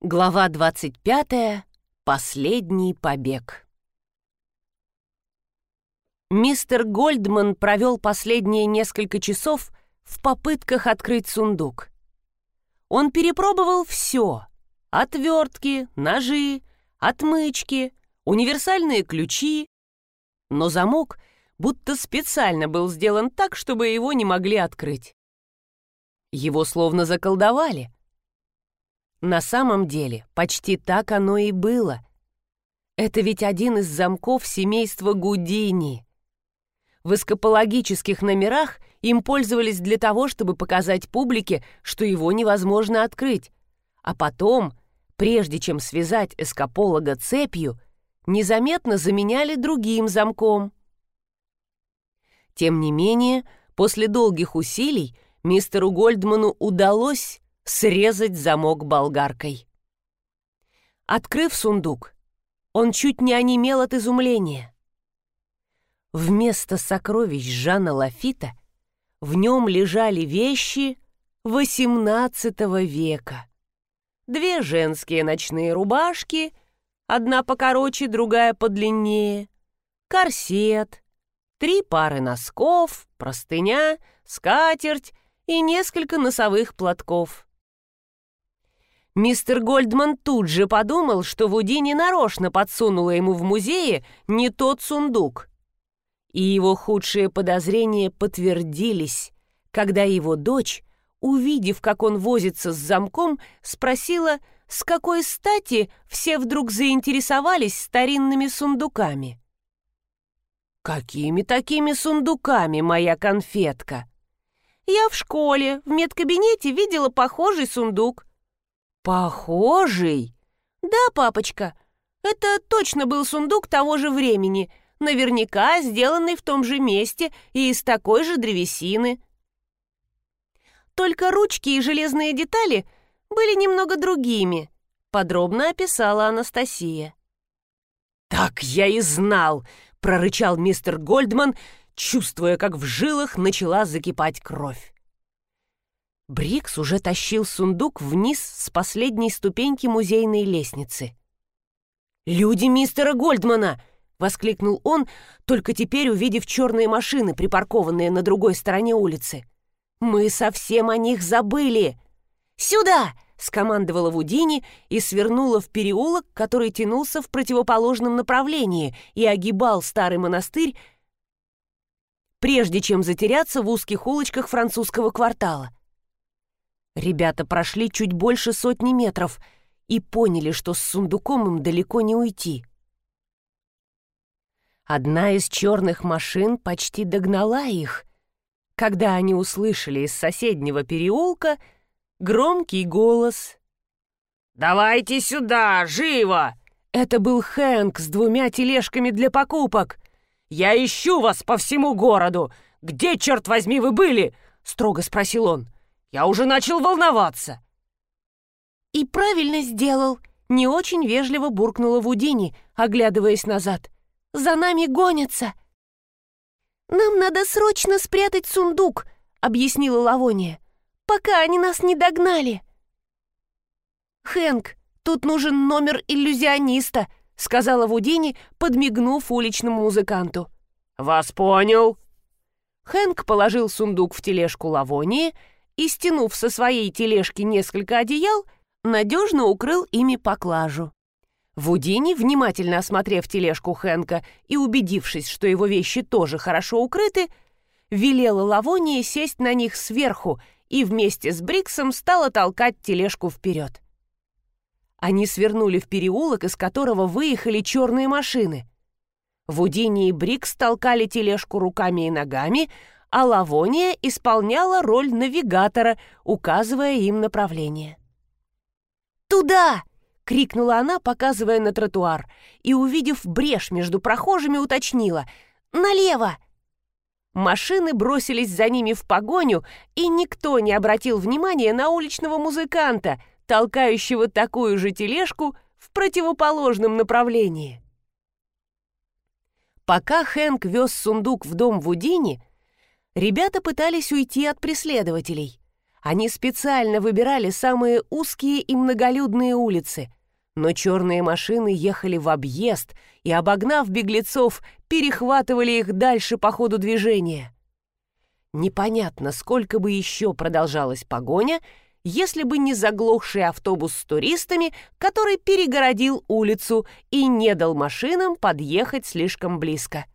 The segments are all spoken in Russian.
Глава 25. Последний побег. Мистер Гольдман провел последние несколько часов в попытках открыть сундук. Он перепробовал все — отвертки, ножи, отмычки, универсальные ключи, но замок будто специально был сделан так, чтобы его не могли открыть. Его словно заколдовали — на самом деле, почти так оно и было. Это ведь один из замков семейства Гудини. В эскапологических номерах им пользовались для того, чтобы показать публике, что его невозможно открыть. А потом, прежде чем связать эскаполога цепью, незаметно заменяли другим замком. Тем не менее, после долгих усилий мистеру Гольдману удалось срезать замок болгаркой. Открыв сундук, он чуть не онемел от изумления. Вместо сокровищ Жана Лафита в нем лежали вещи XVIII века. Две женские ночные рубашки, одна покороче, другая подлиннее, корсет, три пары носков, простыня, скатерть и несколько носовых платков. Мистер Гольдман тут же подумал, что Вудини нарочно подсунула ему в музее не тот сундук. И его худшие подозрения подтвердились, когда его дочь, увидев, как он возится с замком, спросила, с какой стати все вдруг заинтересовались старинными сундуками. «Какими такими сундуками, моя конфетка?» «Я в школе, в медкабинете видела похожий сундук. «Похожий?» «Да, папочка. Это точно был сундук того же времени, наверняка сделанный в том же месте и из такой же древесины. Только ручки и железные детали были немного другими», — подробно описала Анастасия. «Так я и знал!» — прорычал мистер Гольдман, чувствуя, как в жилах начала закипать кровь. Брикс уже тащил сундук вниз с последней ступеньки музейной лестницы. «Люди мистера Гольдмана!» — воскликнул он, только теперь увидев черные машины, припаркованные на другой стороне улицы. «Мы совсем о них забыли!» «Сюда!» — скомандовала Вудини и свернула в переулок, который тянулся в противоположном направлении и огибал старый монастырь, прежде чем затеряться в узких улочках французского квартала. Ребята прошли чуть больше сотни метров и поняли, что с сундуком им далеко не уйти. Одна из черных машин почти догнала их, когда они услышали из соседнего переулка громкий голос. «Давайте сюда, живо!» Это был Хэнк с двумя тележками для покупок. «Я ищу вас по всему городу! Где, черт возьми, вы были?» — строго спросил он. Я уже начал волноваться!» «И правильно сделал!» — не очень вежливо буркнула Вудини, оглядываясь назад. «За нами гонятся!» «Нам надо срочно спрятать сундук!» — объяснила Лавония. «Пока они нас не догнали!» «Хэнк, тут нужен номер иллюзиониста!» — сказала Вудини, подмигнув уличному музыканту. «Вас понял!» Хэнк положил сундук в тележку Лавонии — и, стянув со своей тележки несколько одеял, надежно укрыл ими поклажу. Вудини, внимательно осмотрев тележку Хэнка и убедившись, что его вещи тоже хорошо укрыты, велела Лавонии сесть на них сверху и вместе с Бриксом стала толкать тележку вперед. Они свернули в переулок, из которого выехали черные машины. Вудини и Брикс толкали тележку руками и ногами, а Лавония исполняла роль навигатора, указывая им направление. «Туда!» — крикнула она, показывая на тротуар, и, увидев брешь между прохожими, уточнила «Налево!» Машины бросились за ними в погоню, и никто не обратил внимания на уличного музыканта, толкающего такую же тележку в противоположном направлении. Пока Хэнк вез сундук в дом Вудини, Ребята пытались уйти от преследователей. Они специально выбирали самые узкие и многолюдные улицы, но черные машины ехали в объезд и, обогнав беглецов, перехватывали их дальше по ходу движения. Непонятно, сколько бы еще продолжалась погоня, если бы не заглохший автобус с туристами, который перегородил улицу и не дал машинам подъехать слишком близко.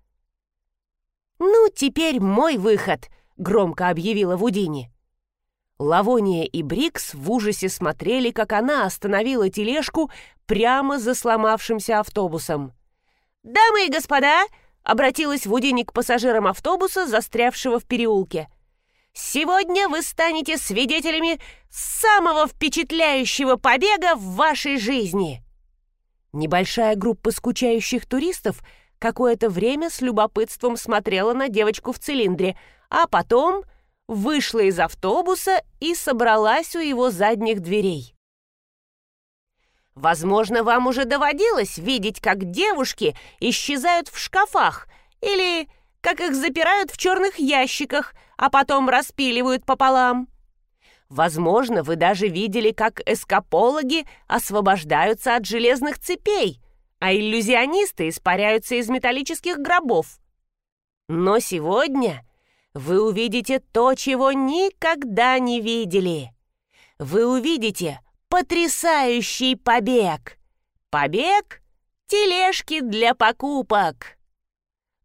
«Ну, теперь мой выход», — громко объявила Вудини. Лавония и Брикс в ужасе смотрели, как она остановила тележку прямо за сломавшимся автобусом. «Дамы и господа!» — обратилась Вудини к пассажирам автобуса, застрявшего в переулке. «Сегодня вы станете свидетелями самого впечатляющего побега в вашей жизни!» Небольшая группа скучающих туристов какое-то время с любопытством смотрела на девочку в цилиндре, а потом вышла из автобуса и собралась у его задних дверей. Возможно, вам уже доводилось видеть, как девушки исчезают в шкафах или как их запирают в черных ящиках, а потом распиливают пополам. Возможно, вы даже видели, как эскапологи освобождаются от железных цепей, а иллюзионисты испаряются из металлических гробов. Но сегодня вы увидите то, чего никогда не видели. Вы увидите потрясающий побег. Побег тележки для покупок.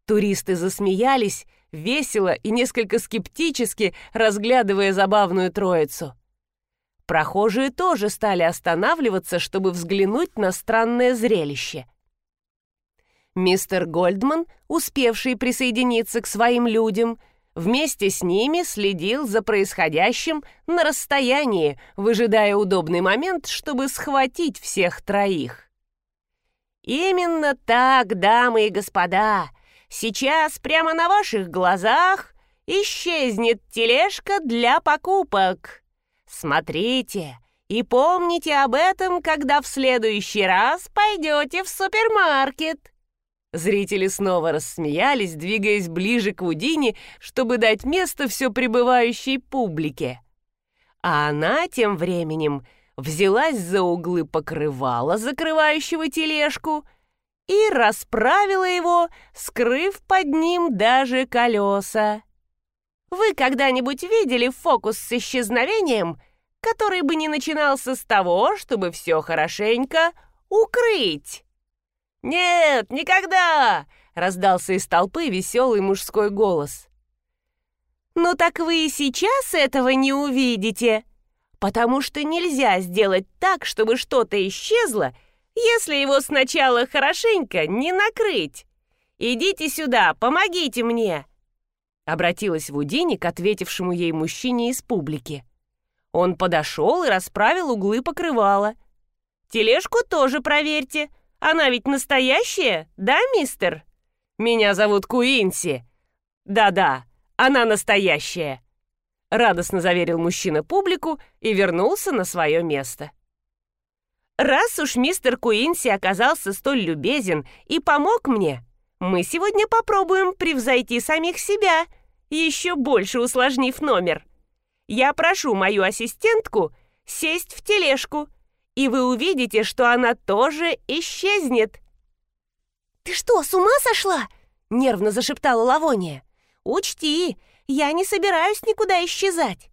Туристы засмеялись, весело и несколько скептически, разглядывая забавную троицу. Прохожие тоже стали останавливаться, чтобы взглянуть на странное зрелище. Мистер Гольдман, успевший присоединиться к своим людям, вместе с ними следил за происходящим на расстоянии, выжидая удобный момент, чтобы схватить всех троих. Именно так, дамы и господа, сейчас прямо на ваших глазах исчезнет тележка для покупок. Смотрите и помните об этом, когда в следующий раз пойдете в супермаркет. Зрители снова рассмеялись, двигаясь ближе к Удине, чтобы дать место все пребывающей публике. А она тем временем взялась за углы покрывала, закрывающего тележку, и расправила его, скрыв под ним даже колеса. Вы когда-нибудь видели фокус с исчезновением, который бы не начинался с того, чтобы все хорошенько укрыть? «Нет, никогда!» — раздался из толпы веселый мужской голос. «Ну так вы и сейчас этого не увидите, потому что нельзя сделать так, чтобы что-то исчезло, если его сначала хорошенько не накрыть. Идите сюда, помогите мне!» Обратилась Вудини к ответившему ей мужчине из публики. Он подошел и расправил углы покрывала. «Тележку тоже проверьте, она ведь настоящая, да, мистер? Меня зовут Куинси. Да-да, она настоящая. Радостно заверил мужчина публику и вернулся на свое место. Раз уж мистер Куинси оказался столь любезен и помог мне, мы сегодня попробуем превзойти самих себя, еще больше усложнив номер. Я прошу мою ассистентку сесть в тележку и вы увидите, что она тоже исчезнет». «Ты что, с ума сошла?» — нервно зашептала Лавония. «Учти, я не собираюсь никуда исчезать».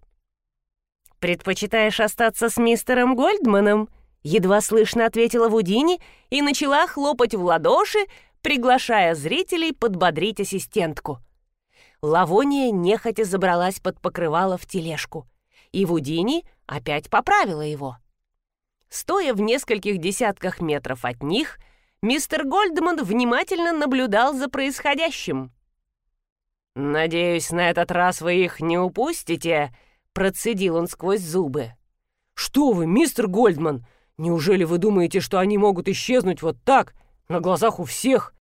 «Предпочитаешь остаться с мистером Гольдманом?» Едва слышно ответила Вудини и начала хлопать в ладоши, приглашая зрителей подбодрить ассистентку. Лавония нехотя забралась под покрывало в тележку, и Вудини опять поправила его. Стоя в нескольких десятках метров от них, мистер Гольдман внимательно наблюдал за происходящим. «Надеюсь, на этот раз вы их не упустите», — процедил он сквозь зубы. «Что вы, мистер Гольдман, неужели вы думаете, что они могут исчезнуть вот так, на глазах у всех?»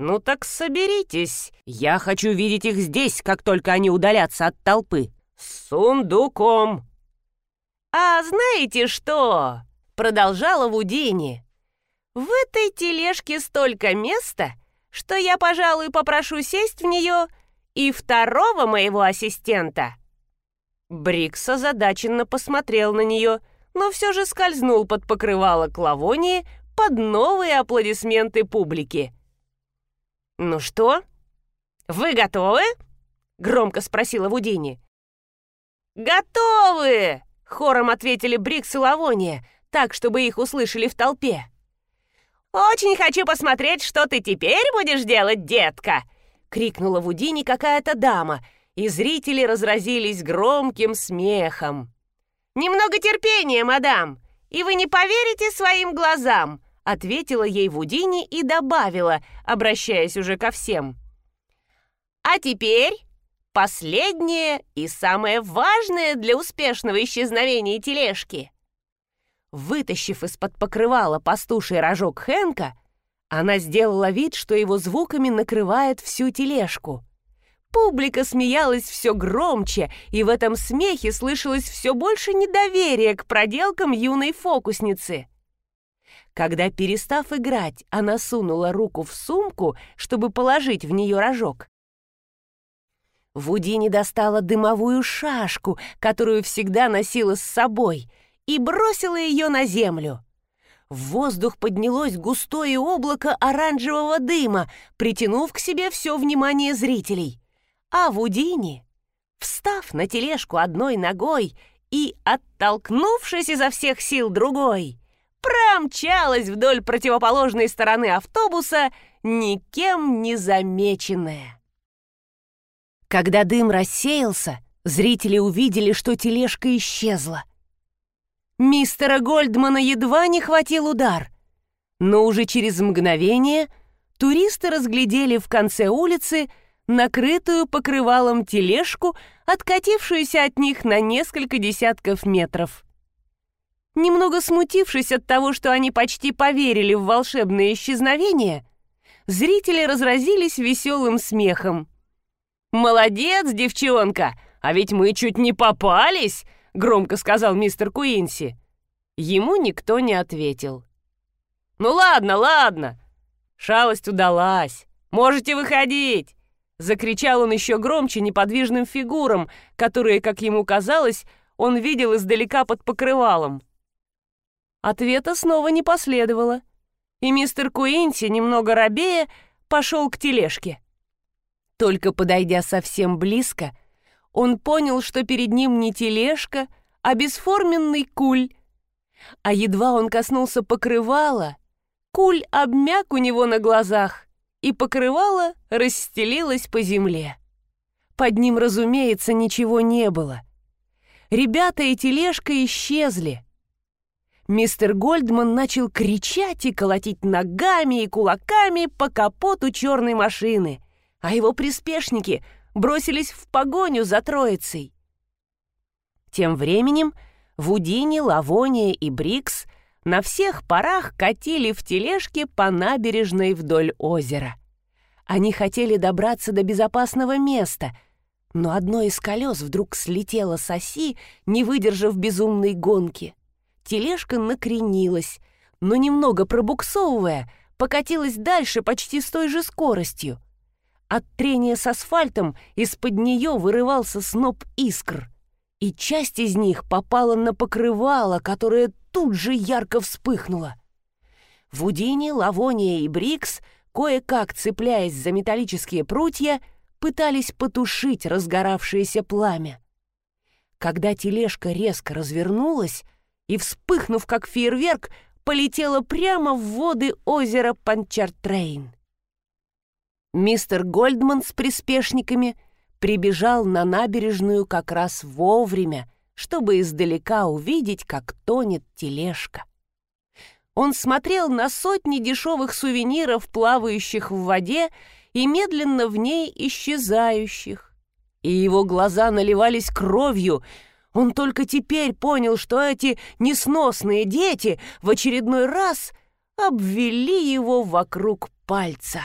«Ну так соберитесь. Я хочу видеть их здесь, как только они удалятся от толпы. С сундуком!» «А знаете что?» — продолжала Вудини. «В этой тележке столько места, что я, пожалуй, попрошу сесть в нее и второго моего ассистента». Брикс озадаченно посмотрел на нее, но все же скользнул под покрывало Клавонии под новые аплодисменты публики. «Ну что, вы готовы?» — громко спросила Вудини. «Готовы!» — хором ответили Брикс и Лавония, так, чтобы их услышали в толпе. «Очень хочу посмотреть, что ты теперь будешь делать, детка!» — крикнула Вудини какая-то дама, и зрители разразились громким смехом. «Немного терпения, мадам, и вы не поверите своим глазам!» — ответила ей Вудини и добавила, обращаясь уже ко всем. «А теперь последнее и самое важное для успешного исчезновения тележки. Вытащив из-под покрывала пастуший рожок Хэнка, она сделала вид, что его звуками накрывает всю тележку. Публика смеялась все громче, и в этом смехе слышалось все больше недоверия к проделкам юной фокусницы. Когда, перестав играть, она сунула руку в сумку, чтобы положить в нее рожок, Вудини достала дымовую шашку, которую всегда носила с собой, и бросила ее на землю. В воздух поднялось густое облако оранжевого дыма, притянув к себе все внимание зрителей. А Вудини, встав на тележку одной ногой и оттолкнувшись изо всех сил другой, промчалась вдоль противоположной стороны автобуса, никем не замеченная. Когда дым рассеялся, зрители увидели, что тележка исчезла. Мистера Гольдмана едва не хватил удар, но уже через мгновение туристы разглядели в конце улицы накрытую покрывалом тележку, откатившуюся от них на несколько десятков метров. Немного смутившись от того, что они почти поверили в волшебное исчезновение, зрители разразились веселым смехом. «Молодец, девчонка! А ведь мы чуть не попались!» — громко сказал мистер Куинси. Ему никто не ответил. «Ну ладно, ладно! Шалость удалась! Можете выходить!» Закричал он еще громче неподвижным фигурам, которые, как ему казалось, он видел издалека под покрывалом. Ответа снова не последовало, и мистер Куинси, немного робея, пошел к тележке. Только подойдя совсем близко, он понял, что перед ним не тележка, а бесформенный куль. А едва он коснулся покрывала, куль обмяк у него на глазах, и покрывало расстелилось по земле. Под ним, разумеется, ничего не было. Ребята и тележка исчезли. Мистер Гольдман начал кричать и колотить ногами и кулаками по капоту черной машины — а его приспешники бросились в погоню за троицей. Тем временем Вудини, Лавония и Брикс на всех парах катили в тележке по набережной вдоль озера. Они хотели добраться до безопасного места, но одно из колес вдруг слетело с оси, не выдержав безумной гонки. Тележка накренилась, но немного пробуксовывая, покатилась дальше почти с той же скоростью. От трения с асфальтом из-под нее вырывался сноп искр, и часть из них попала на покрывало, которое тут же ярко вспыхнуло. Вудини, Лавония и Брикс, кое-как цепляясь за металлические прутья, пытались потушить разгоравшееся пламя. Когда тележка резко развернулась и, вспыхнув как фейерверк, полетела прямо в воды озера Панчартрейн. Мистер Гольдман с приспешниками прибежал на набережную как раз вовремя, чтобы издалека увидеть, как тонет тележка. Он смотрел на сотни дешевых сувениров, плавающих в воде и медленно в ней исчезающих. И его глаза наливались кровью. Он только теперь понял, что эти несносные дети в очередной раз обвели его вокруг пальца.